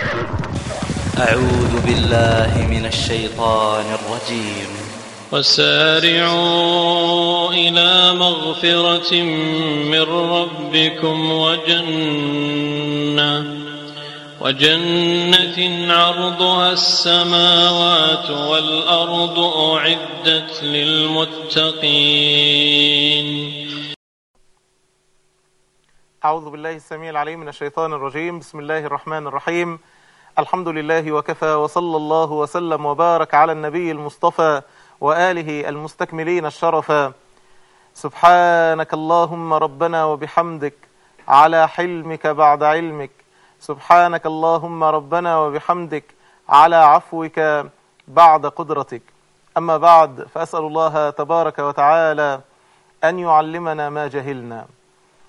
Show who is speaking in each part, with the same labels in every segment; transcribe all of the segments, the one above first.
Speaker 1: أعوذ بالله من الشيطان الرجيم.
Speaker 2: وسارعوا إلى مغفرة من ربكم وجنة وجنة عرضها السماوات والأرض أعدت للمتقين.
Speaker 3: أعوذ بالله السميع العليم من الشيطان الرجيم. بسم الله الرحمن الرحيم. الحمد لله وكفى وصلى الله وسلم وبارك على النبي المصطفى وآله المستكملين الشرفا. سبحانك اللهم ربنا وبحمدك على حلمك بعد علمك. سبحانك اللهم ربنا وبحمدك على عفوك بعد قدرتك. أما بعد فأسأل الله تبارك وتعالى أن يعلمنا ما جهلنا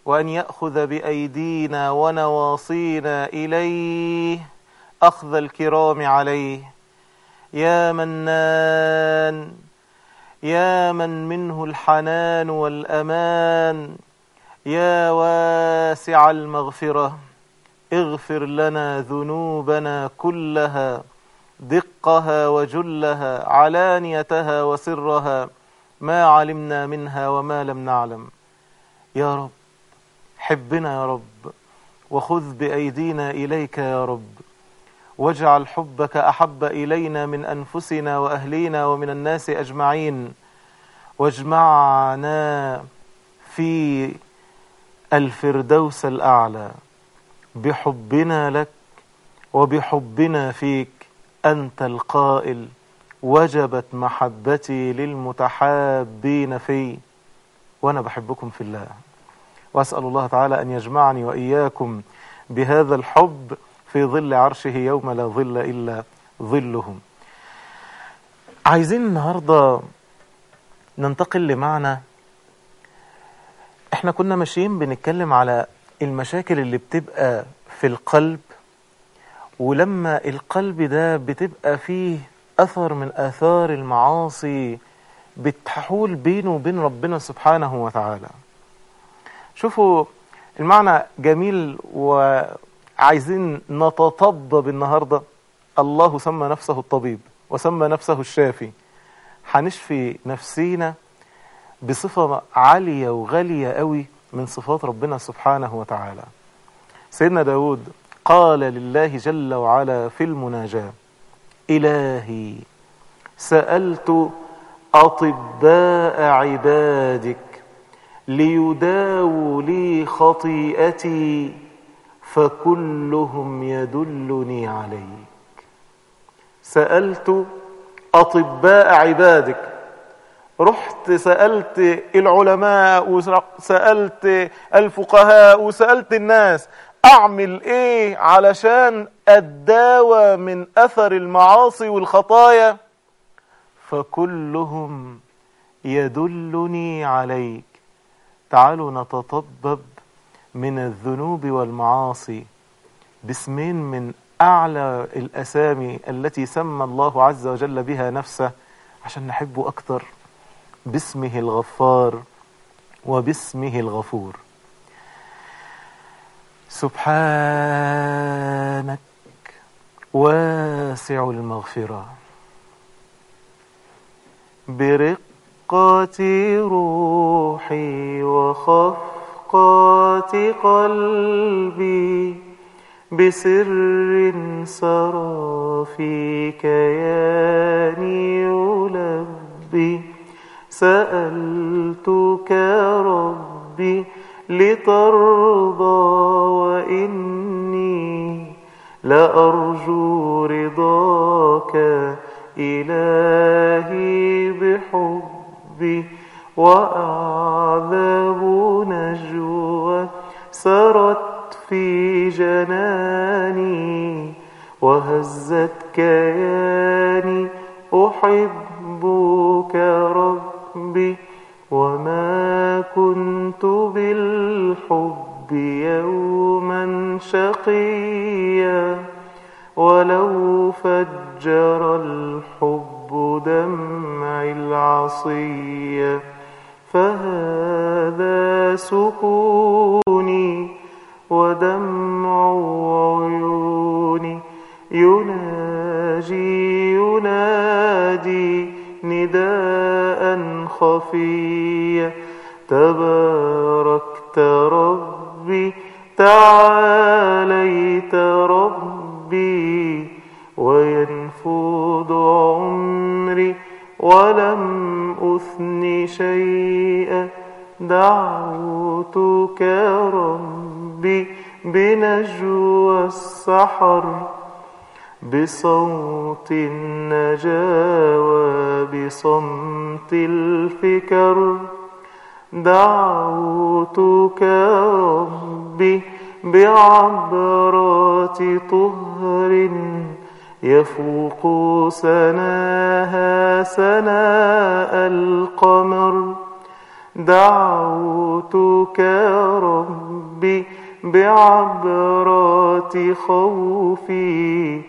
Speaker 3: وأن يأخذ بأيدينا ونواصينا إليه. أخذ الكرام عليه. يا منان يا من منه الحنان والأمان يا واسع المغفرة اغفر لنا ذنوبنا كلها دقها وجلها علانيتها وسرها ما علمنا منها وما لم نعلم. يا رب حبنا يا رب وخذ بأيدينا إليك يا رب. واجعل حبك أحب إلينا من أنفسنا وأهلينا ومن الناس أجمعين. واجمعنا في الفردوس الأعلى. بحبنا لك وبحبنا فيك أنت القائل. وجبت محبتي للمتحابين في. وأنا بحبكم في الله. وأسأل الله تعالى أن يجمعني وإياكم بهذا الحب في ظل عرشه يوم لا ظل إلا ظلهم. عايزين النهاردة ننتقل لمعنى إحنا كنا ماشيين بنتكلم على المشاكل اللي بتبقى في القلب ولما القلب ده بتبقى فيه أثر من آثار المعاصي بتحول بينه وبين ربنا سبحانه وتعالى. شوفوا المعنى جميل وعايزين نتطبب النهاردة. الله سمى نفسه الطبيب وسمى نفسه الشافي. هنشفي نفسينا بصفة عالية وغالية قوي من صفات ربنا سبحانه وتعالى. سيدنا داود قال لله جل وعلا في المناجاة إلهي سألت أطباء عبادك ليداووا لي خطيئتي فكلهم يدلني عليك. سألت أطباء عبادك رحت سألت العلماء وسألت الفقهاء وسألت الناس أعمل إيه علشان أداوى من أثر المعاصي والخطايا؟ فكلهم يدلني عليك. تعالوا نتطبب من الذنوب والمعاصي. باسمين من أعلى الأسامي التي سمى الله عز وجل بها نفسه عشان نحبه أكتر. باسمه الغفار وباسمه الغفور. سبحانك واسع المغفرة. برقة روحي وخفقات قلبي بسر سرى في كياني يلبي سألتك ربي لترضى وإني لأرجو رضاك إلهي بحبي وأعذب سرت في جناني وهزت كياني أحبك ربي وما كنت بالحب يوما شقيا. ولو فجر الحب دمعي العصية فهذا سكوني ودمع عيوني يناجي ينادي نداء خفيا تباركت ربي تعاليت ربي وينفض عمري ولم أثن شيئا. دعوتك ربي. بنجوى السحر بصوت النجاوى بصمت الفكر. دعوتك ربي بعبرات طهر يفوق سناها سناء القمر. دعوتك ربي بعبرات خوفي.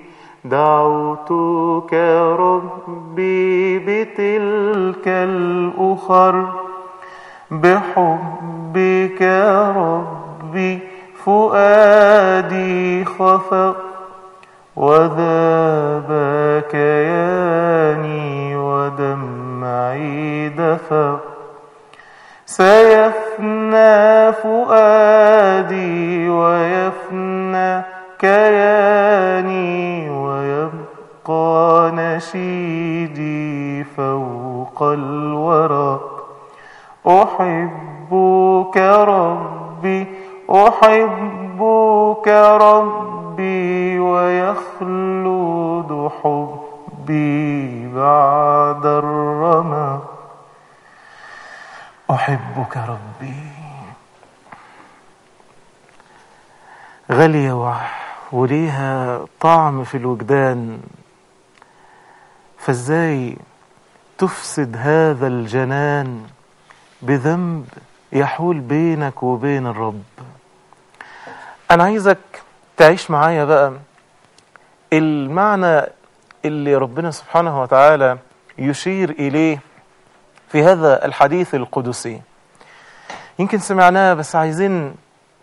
Speaker 3: دعوتك ربي بتلك الأخر. بحبك ربي فؤادي خفق وذاب كياني ودمعي دفق سيفنى فؤادي ويفنى كياني ويبقى نشيدي فوق الورق أحبك ربي أحبك ربي ويخلد حبي بعد الرمق أحبك ربي. غالية وليها طعم في الوجدان. فازاي تفسد هذا الجنان بذنب يحول بينك وبين الرب؟ أنا عايزك تعيش معايا بقى المعنى اللي ربنا سبحانه وتعالى يشير إليه في هذا الحديث القدسي. يمكن سمعناه بس عايزين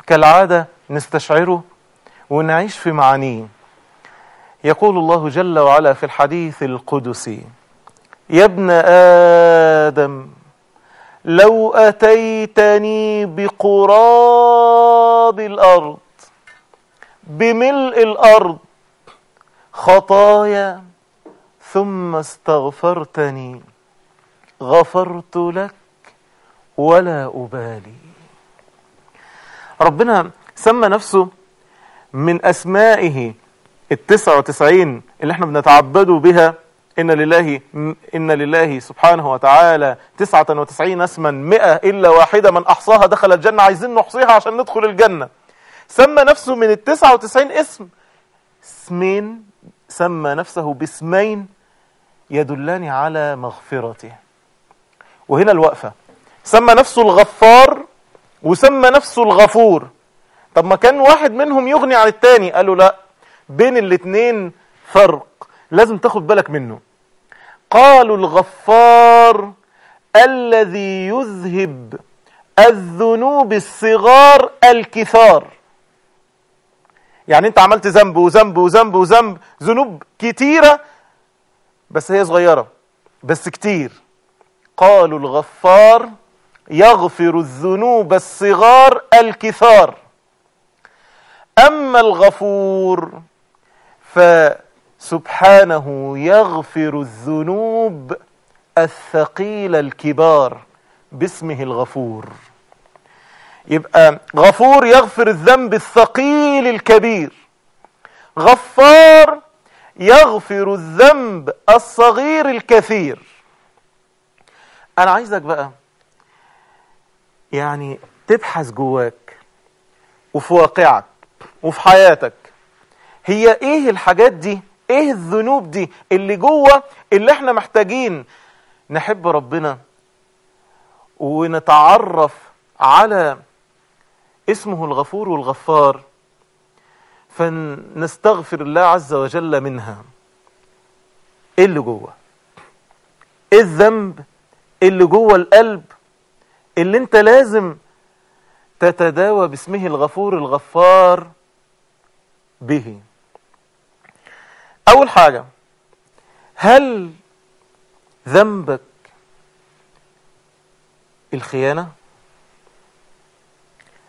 Speaker 3: كالعادة نستشعره ونعيش في معانيه. يقول الله جل وعلا في الحديث القدسي يا ابن آدم لو أتيتني بقراب الأرض بملء الأرض خطايا ثم استغفرتني غفرت لك ولا أبالي. ربنا سمى نفسه من أسمائه التسعة وتسعين اللي إحنا بنتعبده بها. إن لله إن لله سبحانه وتعالى تسعة وتسعين اسما مئة إلا واحدة. من أحصاها دخل الجنة عايزين نحصيها عشان ندخل الجنة. سمى نفسه من التسعة وتسعين اسم. اسمين سمى نفسه باسمين يدلان على مغفرته. وهنا الوقفة. سمى نفسه الغفار وسمى نفسه الغفور. طب ما كان واحد منهم يغني عن التاني. قالوا لا بين الاتنين فرق لازم تاخد بالك منه. قالوا الغفار الذي يذهب الذنوب الصغار الكثار. يعني انت عملت ذنب وذنب وذنب وذنب ذنوب كتيرة بس هي صغيرة بس كتير. قالوا الغفار يغفر الذنوب الصغار الكثار. أما الغفور فسبحانه يغفر الذنوب الثقيل الكبار باسمه الغفور. يبقى غفور يغفر الذنب الثقيل الكبير. غفار يغفر الذنب الصغير الكثير. أنا عايزك بقى يعني تبحث جواك وفي واقعك وفي حياتك هي إيه الحاجات دي؟ إيه الذنوب دي اللي جوه اللي إحنا محتاجين نحب ربنا ونتعرف على اسمه الغفور والغفار فنستغفر الله عز وجل منها. إيه اللي جوه؟ إيه الذنب اللي جوه القلب اللي انت لازم تتداوى باسمه الغفور الغفار به. أول حاجة هل ذنبك الخيانة؟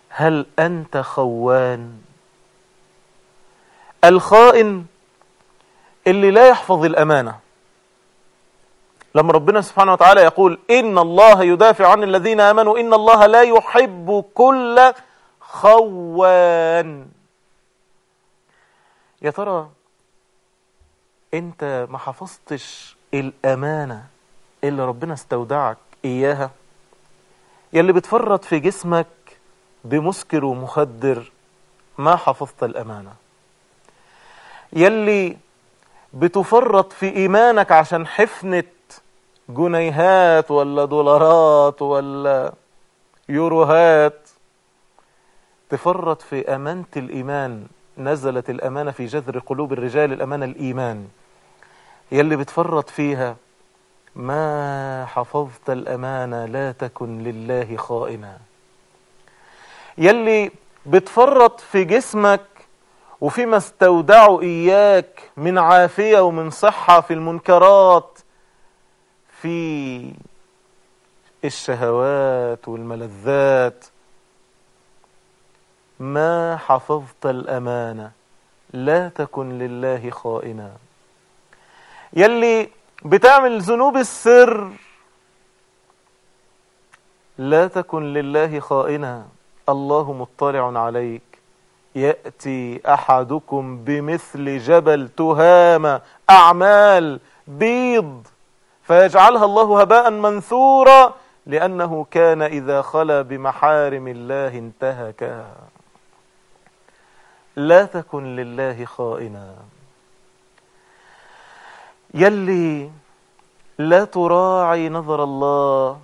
Speaker 3: هل أنت خوان؟ الخائن اللي لا يحفظ الأمانة. لما ربنا سبحانه وتعالى يقول إن الله يدافع عن الذين آمنوا إن الله لا يحب كل خوان. يا ترى أنت ما حفظتش الأمانة اللي ربنا استودعك إياها؟ يلي بتفرط في جسمك بمسكر ومخدر ما حفظت الأمانة. يلي بتفرط في إيمانك عشان حفنة جنيهات ولا دولارات ولا يوروهات. تفرط في أمانة الإيمان. نزلت الأمانة في جذر قلوب الرجال الأمانة الإيمان. يلي بتفرط فيها ما حفظت الأمانة لا تكن لله خائنا. يلي بتفرط في جسمك وفيما استودعوا إياك من عافية ومن صحة في المنكرات في الشهوات والملذات. ما حفظت الأمانة لا تكن لله خائنا. يلي بتعمل ذنوب السر لا تكن لله خائنا. الله مطلع عليك. يأتي أحدكم بمثل جبل تهامة أعمال بيض. فيجعلها الله هباء منثورا لأنه كان إذا خلا بمحارم الله انتهكها لا تكن لله خائنا. يلي لا تراعي نظر الله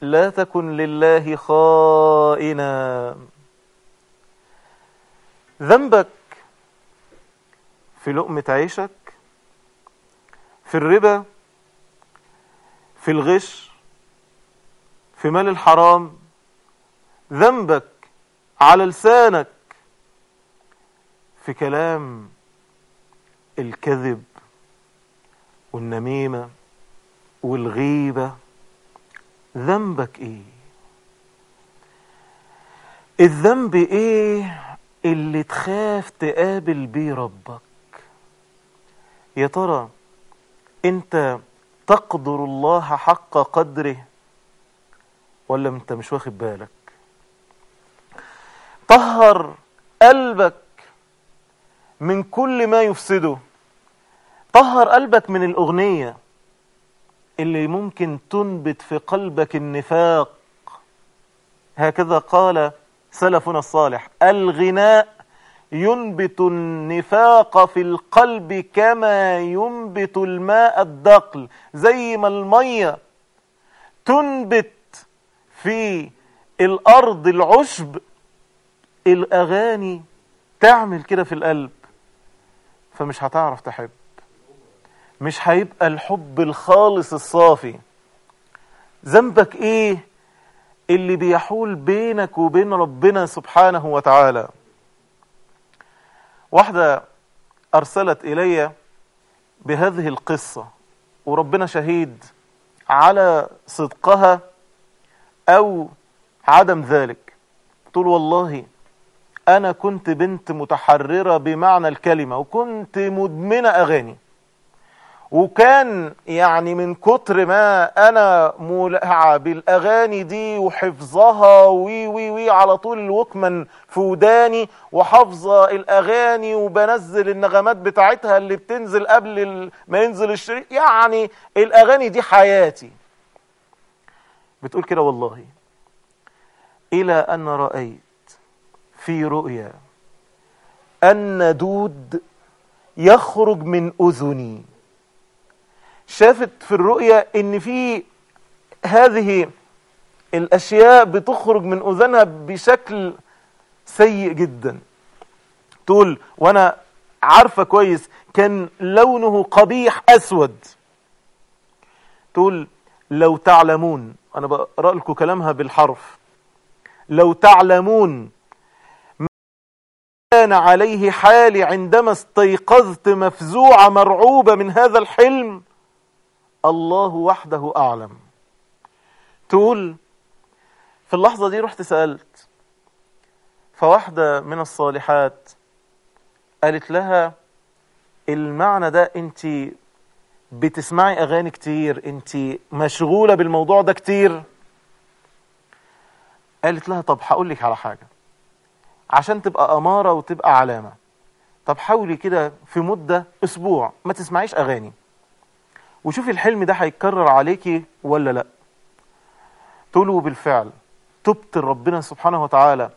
Speaker 3: لا تكن لله خائنا. ذنبك في لقمة عيشك في الربا في الغش في مال الحرام ذنبك على لسانك. في كلام الكذب والنميمة والغيبة ذنبك إيه؟ الذنب إيه اللي تخاف تقابل بيه ربك؟ يا ترى أنت تقدر الله حق قدره؟ ولا انت مش واخد بالك؟ طهر قلبك من كل ما يفسده. طهر قلبك من الأغنية اللي ممكن تنبت في قلبك النفاق. هكذا قال سلفنا الصالح الغناء ينبت النفاق في القلب كما ينبت الماء الدقل زي ما المية تنبت في الأرض العشب الأغاني تعمل كده في القلب فمش هتعرف تحب. مش هيبقى الحب الخالص الصافي. ذنبك إيه؟ اللي بيحول بينك وبين ربنا سبحانه وتعالى. واحدة أرسلت إلي بهذه القصة وربنا شهيد على صدقها أو عدم ذلك. تقول والله أنا كنت بنت متحررة بمعنى الكلمة وكنت مدمنة أغاني. وكان يعني من كتر ما أنا مولعه بالأغاني دي وحفظها وي وي وي على طول ال Walkman في وداني وحافظة الأغاني وبنزل النغمات بتاعتها اللي بتنزل قبل ما ينزل الشريط. يعني الأغاني دي حياتي. بتقول كده والله. إلى أن رأيت في رؤيا أن دود يخرج من أذني. شافت في الرؤيا إن في هذه الأشياء بتخرج من أذنها بشكل سيء جدا. تقول وأنا عارفة كويس كان لونه قبيح أسود. تقول لو تعلمون أنا بقرأ لكم كلامها بالحرف. لو تعلمون كان عليه حالي عندما استيقظت مفزوعة مرعوبة من هذا الحلم الله وحده أعلم. تقول في اللحظة دي رحت سألت فواحدة من الصالحات قالت لها المعنى ده انت بتسمعي أغاني كتير انت مشغولة بالموضوع ده كتير. قالت لها طب هقول لك على حاجة. عشان تبقى أمارة وتبقى علامة طب حاولي كده في مدة أسبوع ما تسمعيش أغاني. وشوفي الحلم ده هيتكرر عليكي ولا لأ. تقولوا بالفعل. تبت ربنا سبحانه وتعالى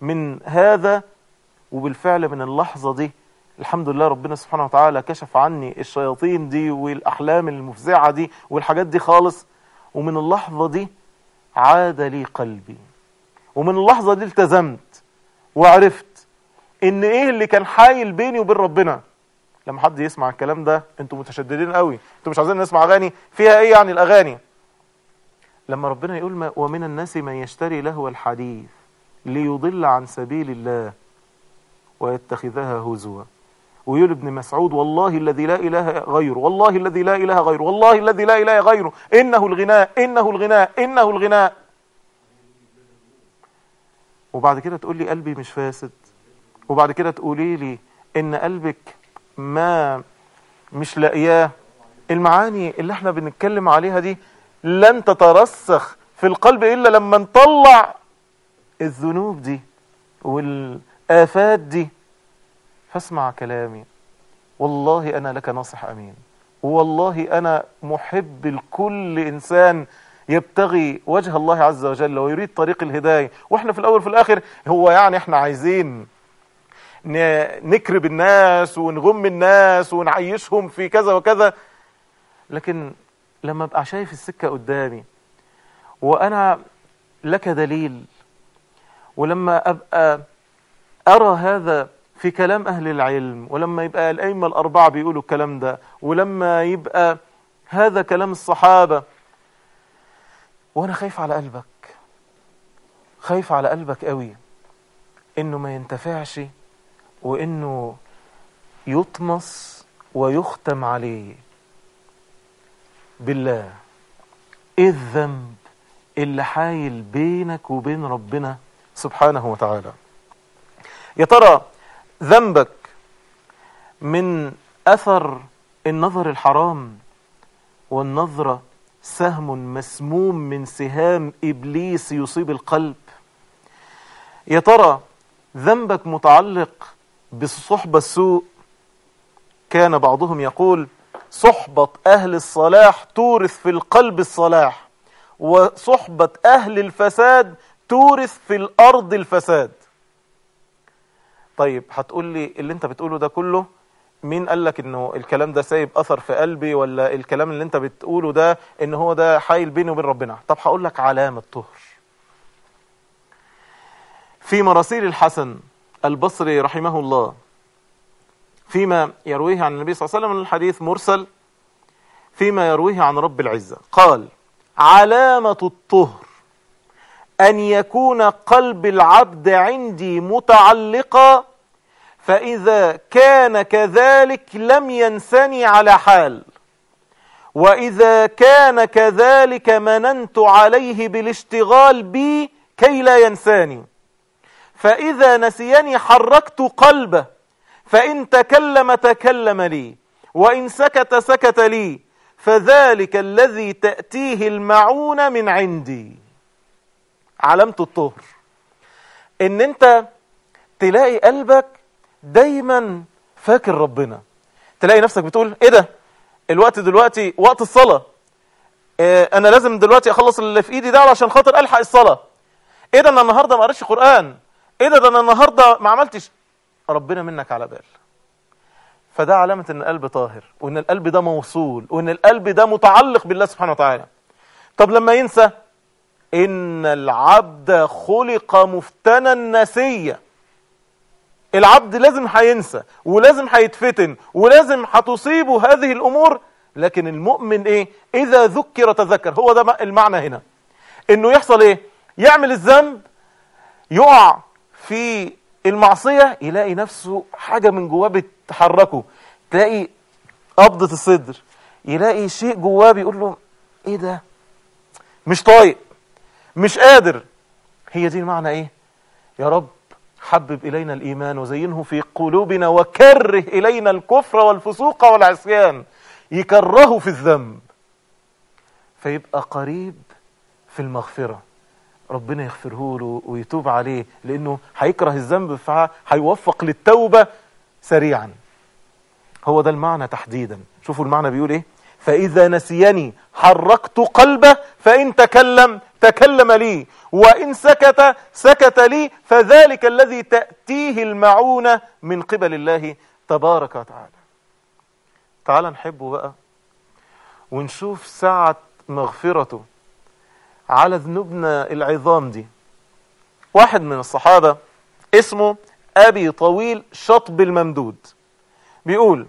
Speaker 3: من هذا وبالفعل من اللحظة دي الحمد لله ربنا سبحانه وتعالى كشف عني الشياطين دي والأحلام المفزعة دي والحاجات دي خالص. ومن اللحظة دي عاد لي قلبي. ومن اللحظة دي التزمت وعرفت إن إيه اللي كان حايل بيني وبين ربنا. لما حد يسمع الكلام ده أنتوا متشددين قوي. أنتوا مش عايزين نسمع أغاني. فيها إيه يعني الأغاني؟ لما ربنا يقول ما ومن الناس من يشتري لهو الحديث ليضل عن سبيل الله ويتخذها هزوا. ويقول ابن مسعود والله الذي لا إله غيره والله الذي لا إله غيره والله الذي لا إله غيره إنه الغناء إنه الغناء إنه الغناء. وبعد كده تقول لي قلبي مش فاسد. وبعد كده تقولي لي إن قلبك ما مش لاقياه. المعاني اللي إحنا بنتكلم عليها دي لن تترسخ في القلب إلا لما نطلع الذنوب دي والآفات دي. فاسمع كلامي. والله أنا لك ناصح أمين. والله أنا محب لكل إنسان يبتغي وجه الله عز وجل ويريد طريق الهداية. وإحنا في الأول في الآخر هو يعني إحنا عايزين نكرب الناس ونغم الناس ونعيشهم في كذا وكذا. لكن لما أبقى شايف السكة قدامي وأنا لك دليل ولما أبقى أرى هذا في كلام أهل العلم ولما يبقى الأئمة الأربعة بيقولوا الكلام ده ولما يبقى هذا كلام الصحابة وأنا خايف على قلبك خايف على قلبك قوي إنه ما ينتفعش وإنه يطمس ويختم عليه. بالله. إيه الذنب اللي حايل بينك وبين ربنا سبحانه وتعالى؟ يا ترى ذنبك من أثر النظر الحرام والنظرة سهم مسموم من سهام إبليس يصيب القلب؟ يا ترى ذنبك متعلق بالصحبة السوء كان بعضهم يقول صحبة أهل الصلاح تورث في القلب الصلاح وصحبة أهل الفساد تورث في الأرض الفساد. طيب هتقول لي اللي أنت بتقوله ده كله مين قال لك إنه الكلام ده سايب أثر في قلبي ولا الكلام اللي أنت بتقوله ده إن هو ده حايل بيني وبين ربنا؟ طب هقول لك علامة طهر في مراسيل الحسن البصري رحمه الله. فيما يرويه عن النبي صلى الله عليه وسلم الحديث مرسل فيما يرويه عن رب العزة. قال علامة الطهر أن يكون قلب العبد عندي متعلقا فإذا كان كذلك لم ينسني على حال وإذا كان كذلك مننت عليه بالاشتغال بي كي لا ينساني فإذا نسيني حركت قلبه فإن تكلم تكلم لي وإن سكت سكت لي فذلك الذي تأتيه المعونة من عندي. علامة الطهر. إن أنت تلاقي قلبك دايما فاكر ربنا. تلاقي نفسك بتقول إيه ده؟ الوقت دلوقتي وقت الصلاة. إيه أنا لازم دلوقتي أخلص اللي في إيدي ده علشان خاطر ألحق الصلاة. إيه ده؟ أنا النهاردة ما قريتش قرآن. إيه ده؟ ده أنا النهاردة ما عملتش. ربنا منك على بال. فده علامة إن القلب طاهر وإن القلب ده موصول وإن القلب ده متعلق بالله سبحانه وتعالى. طب لما ينسى؟ إن العبد خلق مفتنا نسيا العبد لازم هينسى ولازم هيتفتن ولازم هتصيبه هذه الأمور. لكن المؤمن إيه؟ إذا ذكر تذكر. هو ده المعنى هنا. إنه يحصل إيه؟ يعمل الذنب يقع في المعصية يلاقي نفسه حاجة من جواه بتحركه. تلاقي قبضة الصدر. يلاقي شيء جواه بيقول له إيه ده؟ مش طايق. مش قادر. هي دي المعنى إيه؟ يا رب حبب إلينا الإيمان وزينه في قلوبنا وكره إلينا الكفر والفسوق والعصيان. يكرهه في الذنب. فيبقى قريب في المغفرة. ربنا يغفره له ويتوب عليه لأنه هيكره الذنب فهيوفق للتوبة سريعا. هو ده المعنى تحديدا. شوفوا المعنى بيقول إيه؟ فإذا نسيني حركت قلبه فإن تكلم تكلم لي. وإن سكت سكت لي فذلك الذي تأتيه المعونة من قبل الله تبارك وتعالى. تعال نحبه بقى ونشوف ساعة مغفرته. على ذنوبنا العظام دي. واحد من الصحابة اسمه أبي طويل شطب الممدود. بيقول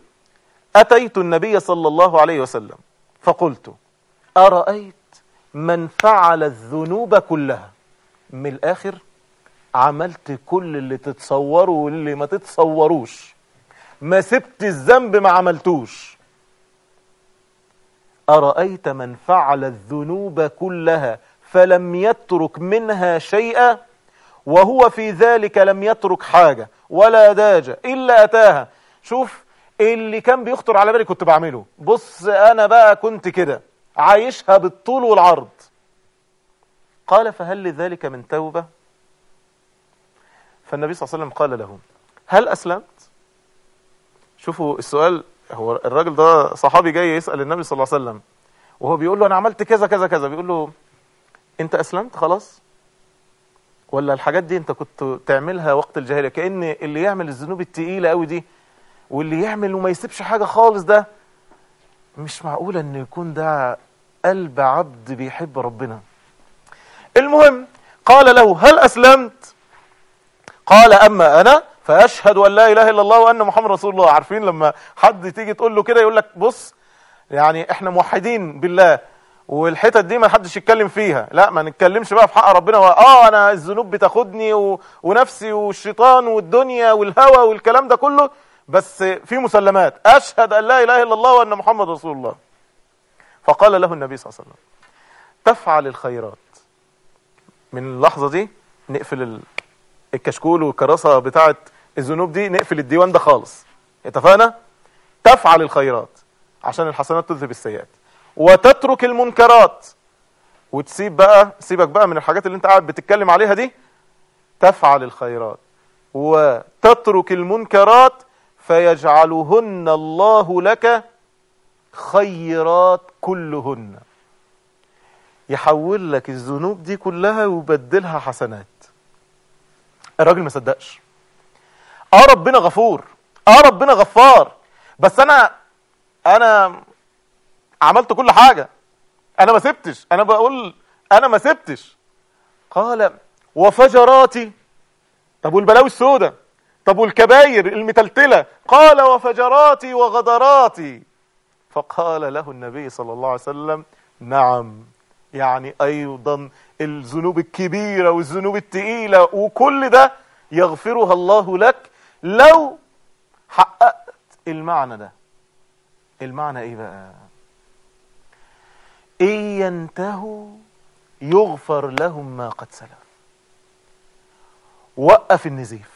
Speaker 3: أتيت النبي صلى الله عليه وسلم فقلت أرأيت من فعل الذنوب كلها؟ من الآخر عملت كل اللي تتصوره واللي ما تتصوروش. ما سبت الذنب ما عملتوش. أرأيت من فعل الذنوب كلها؟ فلم يترك منها شيئا وهو في ذلك لم يترك حاجة ولا داجة إلا أتاها. شوف اللي كان بيخطر على بالي كنت بعمله. بص أنا بقى كنت كده عايشها بالطول والعرض. قال فهل لذلك من توبة؟ فالنبي صلى الله عليه وسلم قال له هل أسلمت؟ شوفوا السؤال هو الراجل ده صحابي جاي يسأل النبي صلى الله عليه وسلم وهو بيقول له أنا عملت كذا كذا كذا. بيقول له أنت أسلمت خلاص؟ ولا الحاجات دي أنت كنت تعملها وقت الجاهلية؟ كأن اللي يعمل الذنوب التقيلة قوي دي واللي يعمل وما يسيبش حاجة خالص ده مش معقولة أن يكون ده قلب عبد بيحب ربنا. المهم قال له هل أسلمت؟ قال أما أنا فأشهد أن لا إله إلا الله وأن محمد رسول الله. عارفين لما حد تيجي تقول له كده يقول لك بص يعني إحنا موحدين بالله. والحتت دي ما حدش يتكلم فيها. لا ما نتكلمش بقى في حق ربنا. آه أنا الذنوب بتاخدني و... ونفسي والشيطان والدنيا والهوى والكلام ده كله بس في مسلمات. أشهد أن لا إله إلا الله وأن محمد رسول الله. فقال له النبي صلى الله عليه وسلم تفعل الخيرات. من اللحظة دي نقفل الكشكول والكراسة بتاعة الذنوب دي نقفل الديوان ده خالص. اتفقنا؟ تفعل الخيرات. عشان الحسنات تذهب السيئات. وتترك المنكرات. وتسيب بقى سيبك بقى من الحاجات اللي انت قاعد بتتكلم عليها دي. تفعل الخيرات. وتترك المنكرات فيجعلهن الله لك خيرات كلهن. يحول لك الذنوب دي كلها ويبدلها حسنات. الراجل ما صدقش. آه ربنا غفور. آه ربنا غفار. بس أنا أنا عملت كل حاجة. أنا ما سبتش. أنا بقول أنا ما سبتش. قال وفجراتي. طب والبلاوي السوداء؟ طب والكباير المتلتلة؟ قال وفجراتي وغدراتي. فقال له النبي صلى الله عليه وسلم نعم. يعني أيضا الذنوب الكبيرة والذنوب التقيلة وكل ده يغفرها الله لك لو حققت. المعنى ده. المعنى إيه بقى؟ إن ينتهوا يغفر لهم ما قد سلف. وقف النزيف.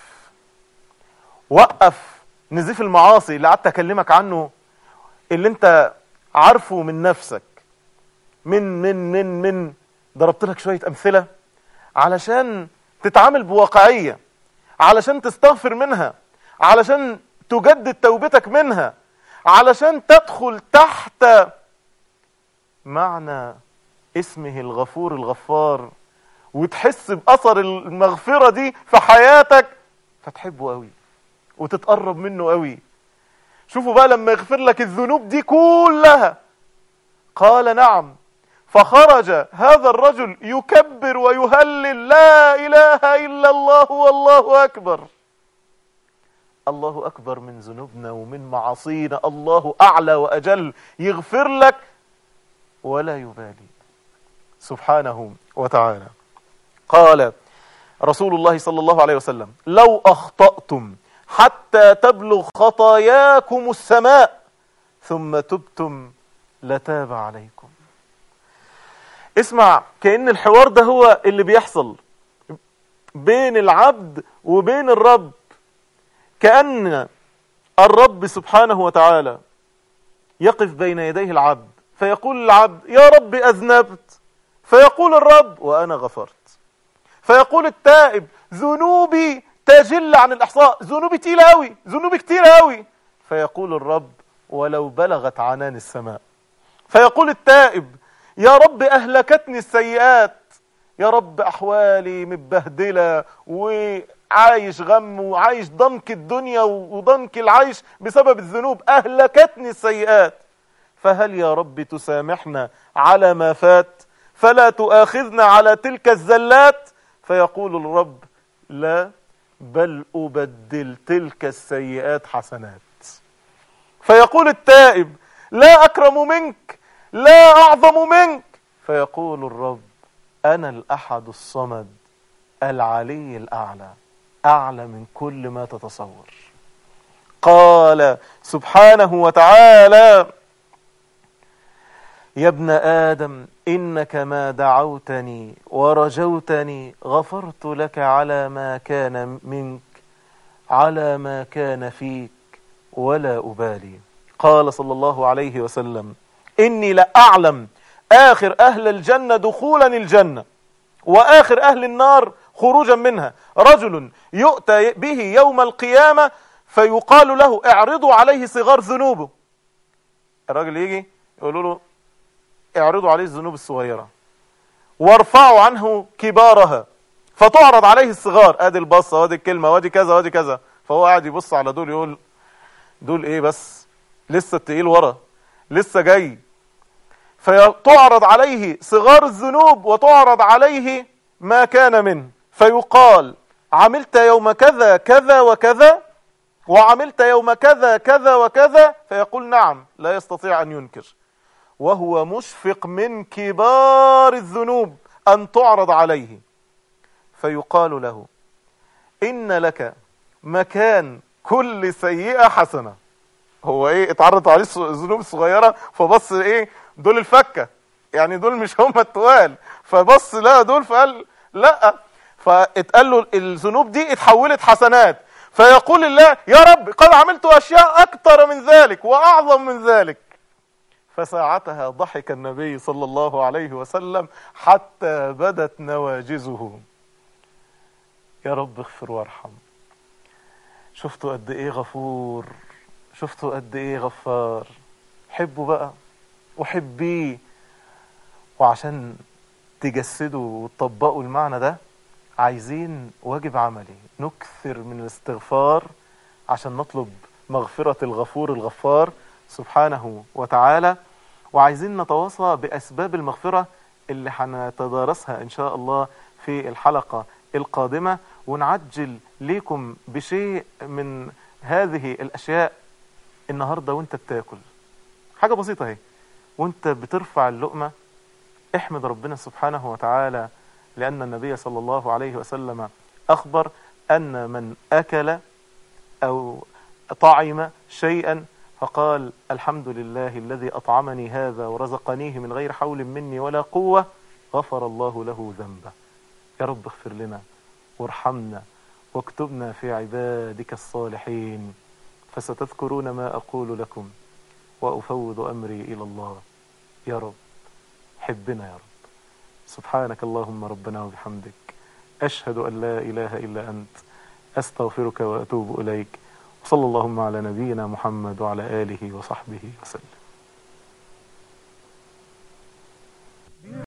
Speaker 3: وقف نزيف المعاصي اللي قعدت أكلمك عنه اللي أنت عارفه من نفسك. من من من من. ضربت لك شوية أمثلة علشان تتعامل بواقعية علشان تستغفر منها علشان تجدد توبتك منها علشان تدخل تحت معنى اسمه الغفور الغفار وتحس بأثر المغفرة دي في حياتك فتحبه قوي وتتقرب منه قوي شوفوا بقى لما يغفر لك الذنوب دي كلها. قال نعم فخرج هذا الرجل يكبر ويهلل لا إله إلا الله والله أكبر. الله أكبر من ذنوبنا ومن معاصينا الله أعلى وأجل يغفر لك ولا يبالي. سبحانه وتعالى. قال رسول الله صلى الله عليه وسلم لو أخطأتم حتى تبلغ خطاياكم السماء ثم تبتم لتاب عليكم. اسمع كأن الحوار ده هو اللي بيحصل بين العبد وبين الرب. كأن الرب سبحانه وتعالى يقف بين يديه العبد فيقول العبد يا رب أذنبت. فيقول الرب وأنا غفرت. فيقول التائب ذنوبي تجل عن الإحصاء. ذنوبي تقيلة أوي ذنوبي كتير أوي. فيقول الرب ولو بلغت عنان السماء. فيقول التائب يا رب أهلكتني السيئات. يا رب أحوالي متبهدلة وعايش غم وعايش ضنك الدنيا وضنك العيش بسبب الذنوب. أهلكتني السيئات. فهل يا رب تسامحنا على ما فات؟ فلا تؤاخذنا على تلك الزلات؟ فيقول الرب لا بل أبدل تلك السيئات حسنات. فيقول التائب لا أكرم منك لا أعظم منك. فيقول الرب أنا الأحد الصمد العلي الأعلى أعلى من كل ما تتصور. قال سبحانه وتعالى يا ابن آدم إنك ما دعوتني ورجوتني غفرت لك على ما كان منك على ما كان فيك ولا أبالي. قال صلى الله عليه وسلم إني لأعلم آخر أهل الجنة دخولا الجنة وآخر أهل النار خروجا منها. رجل يؤتى به يوم القيامة فيقال له اعرضوا عليه صغار ذنوبه. الراجل يجي يقولوا له اعرضوا عليه الذنوب الصغيرة. وارفعوا عنه كبارها. فتعرض عليه الصغار. آدي البصة وادي الكلمة وادي كذا وادي كذا. فهو قاعد يبص على دول يقول دول إيه بس؟ لسه التقيل ورا. لسه جاي. فتعرض عليه صغار الذنوب وتعرض عليه ما كان منه فيقال عملت يوم كذا كذا وكذا وعملت يوم كذا كذا وكذا. فيقول نعم لا يستطيع أن ينكر. وهو مشفق من كبار الذنوب أن تعرض عليه. فيقال له إن لك مكان كل سيئة حسنة. هو إيه اتعرض عليه الذنوب الصغيرة فبص إيه دول الفكة. يعني دول مش هم التوال فبص لا دول فقال لأ. فاتقال له الذنوب دي اتحولت حسنات. فيقول الله يا رب قد عملت أشياء أكتر من ذلك وأعظم من ذلك. فساعتها ضحك النبي صلى الله عليه وسلم حتى بدت نواجزه. يا رب اغفر وارحم. شفتوا قد إيه غفور شفتوا قد إيه غفار. حبوا بقى وحبيه. وعشان تجسدوا وتطبقوا المعنى ده عايزين واجب عملي. نكثر من الاستغفار عشان نطلب مغفرة الغفور الغفار سبحانه وتعالى. وعايزين نتواصى بأسباب المغفرة اللي هنتدارسها إن شاء الله في الحلقة القادمة. ونعجل ليكم بشيء من هذه الأشياء. النهاردة وانت بتاكل. حاجة بسيطة أهي. وانت بترفع اللقمة احمد ربنا سبحانه وتعالى لأن النبي صلى الله عليه وسلم أخبر أن من أكل أو طعم شيئا فقال الحمد لله الذي أطعمني هذا ورزقنيه من غير حول مني ولا قوة غفر الله له ذنبه. يا رب اغفر لنا وارحمنا واكتبنا في عبادك الصالحين فستذكرون ما أقول لكم وأفوض أمري إلى الله. يا رب حبنا يا رب. سبحانك اللهم ربنا وبحمدك أشهد أن لا إله إلا أنت أستغفرك وأتوب إليك. وصلى اللهم على نبينا محمد وعلى آله وصحبه وسلم.